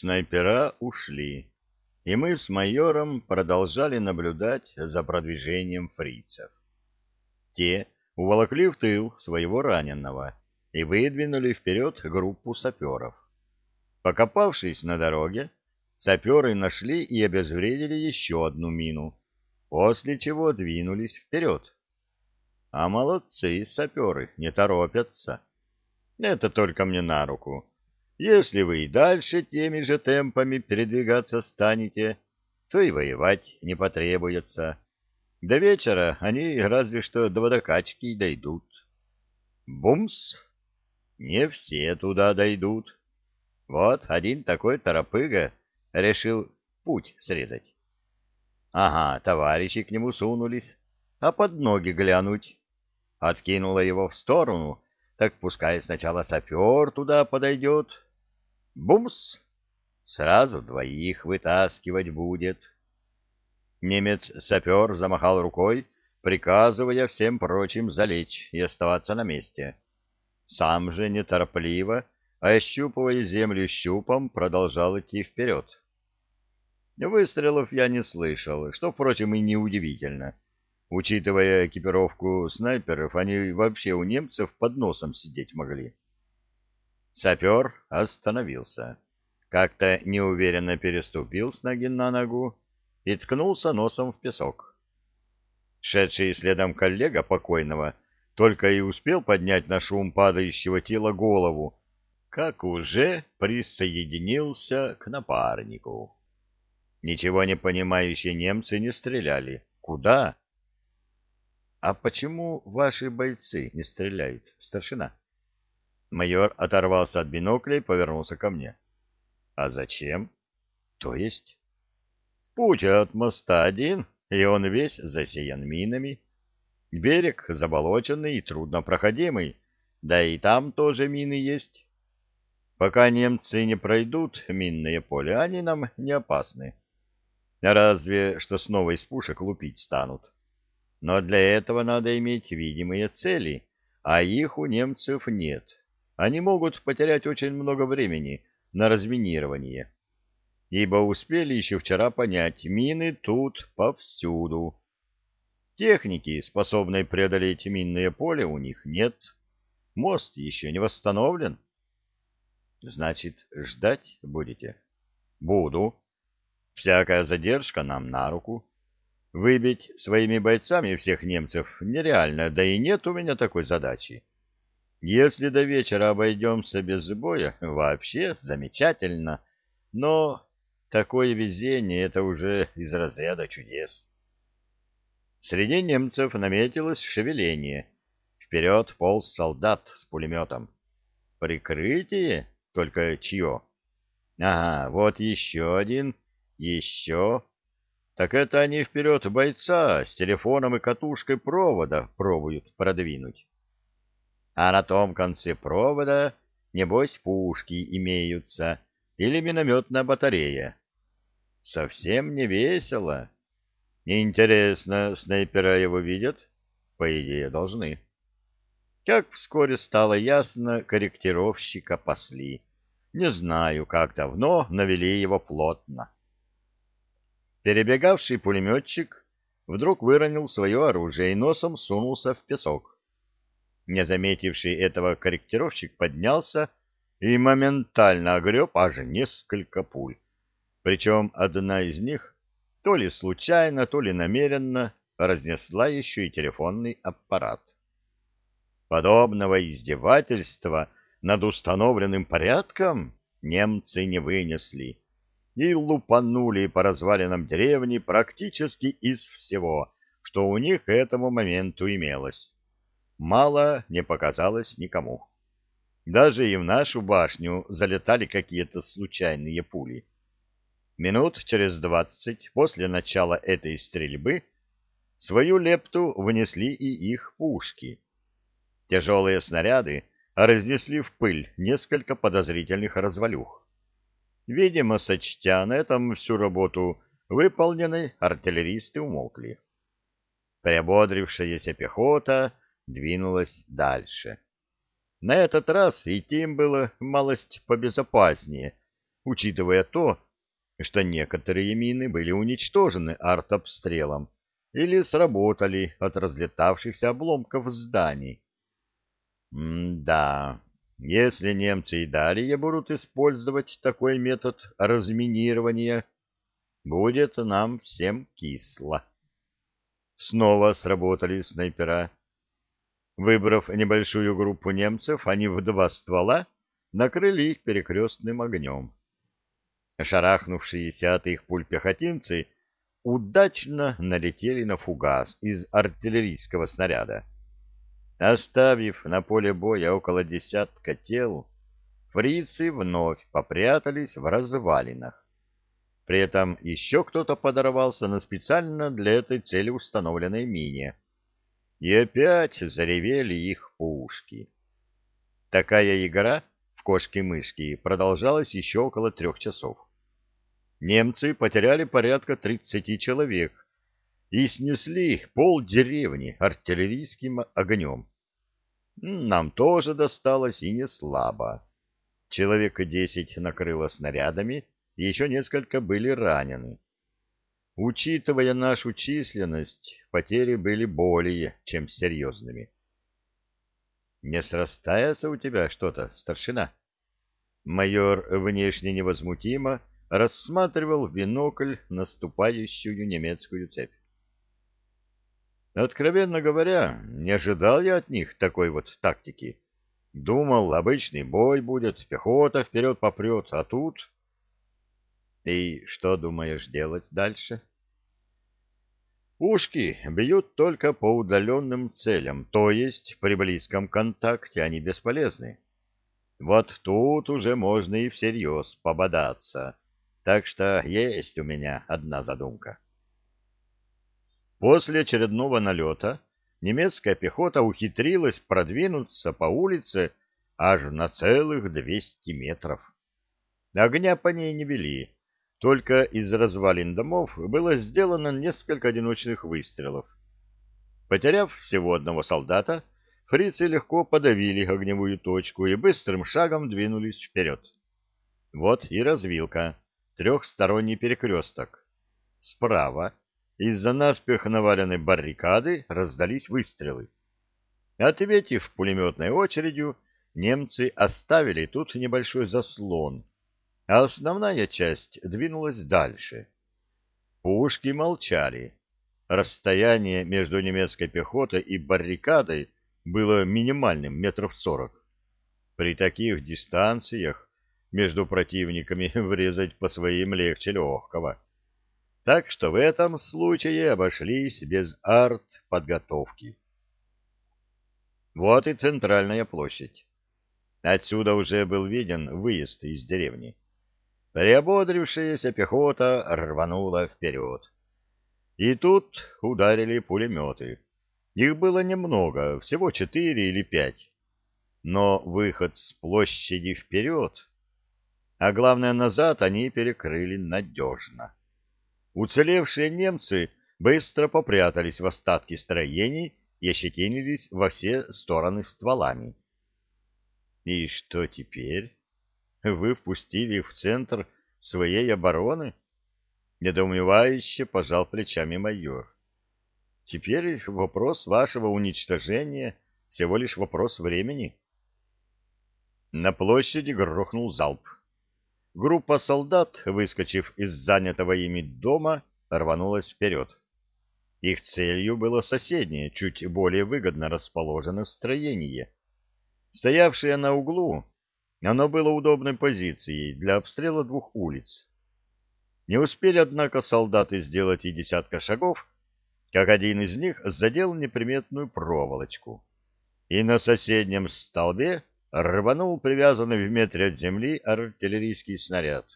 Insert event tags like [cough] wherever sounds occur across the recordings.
Снайпера ушли, и мы с майором продолжали наблюдать за продвижением фрицев. Те уволокли в тыл своего раненого и выдвинули вперед группу саперов. Покопавшись на дороге, саперы нашли и обезвредили еще одну мину, после чего двинулись вперед. А молодцы саперы, не торопятся. Это только мне на руку. Если вы и дальше теми же темпами передвигаться станете, то и воевать не потребуется. До вечера они разве что до водокачки дойдут. Бумс! Не все туда дойдут. Вот один такой торопыга решил путь срезать. Ага, товарищи к нему сунулись, а под ноги глянуть. Откинула его в сторону, так пускай сначала сапер туда подойдет. Бумс! Сразу двоих вытаскивать будет. Немец-сапер замахал рукой, приказывая всем прочим залечь и оставаться на месте. Сам же неторопливо, ощупывая землю щупом, продолжал идти вперед. Выстрелов я не слышал, что, впрочем, и неудивительно. Учитывая экипировку снайперов, они вообще у немцев под носом сидеть могли. Сапер остановился. Как-то неуверенно переступил с ноги на ногу и ткнулся носом в песок. Шедший следом коллега покойного только и успел поднять на шум падающего тела голову, как уже присоединился к напарнику. Ничего не понимающие немцы не стреляли. Куда? — А почему ваши бойцы не стреляют, старшина? Майор оторвался от бинокля и повернулся ко мне. — А зачем? — То есть? Путь от моста один, и он весь засеян минами. Берег заболоченный и труднопроходимый, да и там тоже мины есть. Пока немцы не пройдут минное поле, они нам не опасны. Разве что снова из пушек лупить станут. Но для этого надо иметь видимые цели, а их у немцев нет. Они могут потерять очень много времени на разминирование ибо успели еще вчера понять, мины тут повсюду. Техники, способной преодолеть минное поле, у них нет. Мост еще не восстановлен. Значит, ждать будете? Буду. Всякая задержка нам на руку. Выбить своими бойцами всех немцев нереально, да и нет у меня такой задачи. Если до вечера обойдемся без боя, [laughs] вообще замечательно, но Такое везение — это уже из разряда чудес. Среди немцев наметилось шевеление. Вперед полз солдат с пулеметом. Прикрытие? Только чье? Ага, вот еще один, еще. Так это они вперед бойца с телефоном и катушкой провода пробуют продвинуть. А на том конце провода, небось, пушки имеются или минометная батарея. Совсем не весело. Интересно, снайпера его видят? По идее, должны. Как вскоре стало ясно, корректировщика пасли. Не знаю, как давно навели его плотно. Перебегавший пулеметчик вдруг выронил свое оружие и носом сунулся в песок. Не заметивший этого корректировщик поднялся и моментально огреб аж несколько пуль. Причем одна из них то ли случайно, то ли намеренно разнесла еще и телефонный аппарат. Подобного издевательства над установленным порядком немцы не вынесли и лупанули по развалинам деревни практически из всего, что у них к этому моменту имелось. Мало не показалось никому. Даже и в нашу башню залетали какие-то случайные пули. Минут через двадцать после начала этой стрельбы свою лепту внесли и их пушки. Тяжелые снаряды разнесли в пыль несколько подозрительных развалюх. Видимо, сочтя на этом всю работу выполненной, артиллеристы умолкли. Приободрившаяся пехота двинулась дальше. На этот раз идти им было малость побезопаснее. учитывая то, что некоторые мины были уничтожены артобстрелом или сработали от разлетавшихся обломков зданий. М-да, если немцы и далее будут использовать такой метод разминирования, будет нам всем кисло. Снова сработали снайпера. Выбрав небольшую группу немцев, они в два ствола накрыли их перекрестным огнем. Шарахнувшиеся от их пуль пехотинцы удачно налетели на фугас из артиллерийского снаряда. Оставив на поле боя около десятка тел, фрицы вновь попрятались в развалинах. При этом еще кто-то подорвался на специально для этой цели установленной мине. И опять заревели их пушки. Такая игра в кошки-мышки продолжалась еще около трех часов. Немцы потеряли порядка тридцати человек и снесли пол деревни артиллерийским огнем. Нам тоже досталось и не слабо. Человека десять накрыло снарядами, и еще несколько были ранены. Учитывая нашу численность, потери были более чем серьезными. Не срастается у тебя что-то, старшина? Майор внешне невозмутимо рассматривал в бинокль наступающую немецкую цепь. Откровенно говоря, не ожидал я от них такой вот тактики. Думал, обычный бой будет, пехота вперед попрет, а тут... И что думаешь делать дальше? Пушки бьют только по удаленным целям, то есть при близком контакте они бесполезны. Вот тут уже можно и всерьез пободаться. Так что есть у меня одна задумка. После очередного налета немецкая пехота ухитрилась продвинуться по улице аж на целых 200 метров. Огня по ней не вели, только из развалин домов было сделано несколько одиночных выстрелов. Потеряв всего одного солдата, фрицы легко подавили огневую точку и быстрым шагом двинулись вперед. Вот и развилка, трехсторонний перекресток. Справа, из-за наспех наваленной баррикады, раздались выстрелы. Ответив пулеметной очередью, немцы оставили тут небольшой заслон — а основная часть двинулась дальше. Пушки молчали. Расстояние между немецкой пехотой и баррикадой было минимальным, метров сорок. При таких дистанциях между противниками [laughs] врезать по своим легче легкого. Так что в этом случае обошлись без арт-подготовки. Вот и центральная площадь. Отсюда уже был виден выезд из деревни. Приободрившаяся пехота рванула вперед. И тут ударили пулеметы. Их было немного, всего четыре или пять. Но выход с площади вперед, а главное назад, они перекрыли надежно. Уцелевшие немцы быстро попрятались в остатки строений и ощетинились во все стороны стволами. И что теперь? Вы впустили в центр своей обороны? Недоумевающе пожал плечами майор. Теперь вопрос вашего уничтожения всего лишь вопрос времени. На площади грохнул залп. Группа солдат, выскочив из занятого ими дома, рванулась вперед. Их целью было соседнее, чуть более выгодно расположенное строение. Стоявшее на углу, оно было удобной позицией для обстрела двух улиц. Не успели, однако, солдаты сделать и десятка шагов, как один из них задел неприметную проволочку, и на соседнем столбе рванул привязанный в метре от земли артиллерийский снаряд.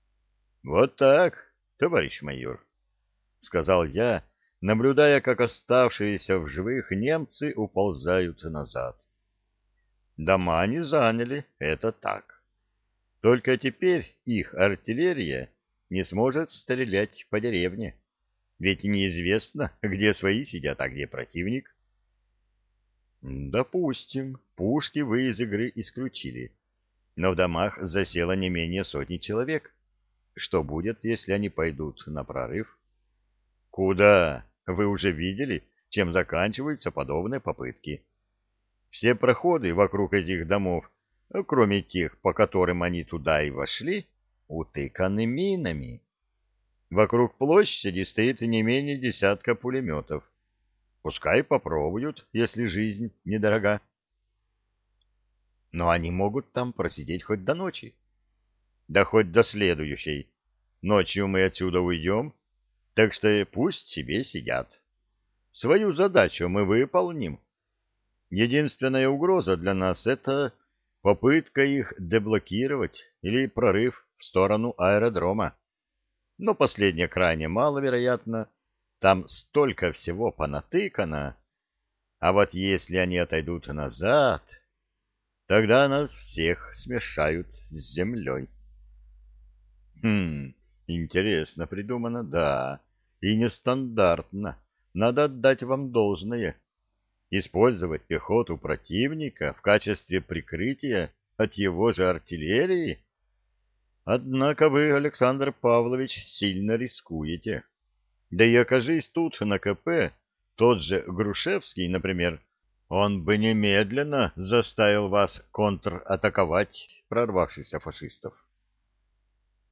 — Вот так, товарищ майор, — сказал я, наблюдая, как оставшиеся в живых немцы уползают назад. — Дома они заняли, это так. Только теперь их артиллерия не сможет стрелять по деревне. Ведь неизвестно, где свои сидят, а где противник. Допустим, пушки вы из игры исключили. но в домах засело не менее сотни человек. Что будет, если они пойдут на прорыв? Куда? Вы уже видели, чем заканчиваются подобные попытки. Все проходы вокруг этих домов, кроме тех, по которым они туда и вошли, утыканы минами. Вокруг площади стоит не менее десятка пулеметов. Пускай попробуют, если жизнь недорога. Но они могут там просидеть хоть до ночи. Да хоть до следующей. Ночью мы отсюда уйдем, так что пусть себе сидят. Свою задачу мы выполним. Единственная угроза для нас — это попытка их деблокировать или прорыв в сторону аэродрома. Но последнее крайне маловероятно. Там столько всего понатыкано. А вот если они отойдут назад, тогда нас всех смешают с землей. Хм, интересно придумано, да, и нестандартно. Надо отдать вам должное. Использовать пехоту противника в качестве прикрытия от его же артиллерии? Однако вы, Александр Павлович, сильно рискуете. Да и окажись тут на КП, тот же Грушевский, например, он бы немедленно заставил вас контратаковать прорвавшихся фашистов.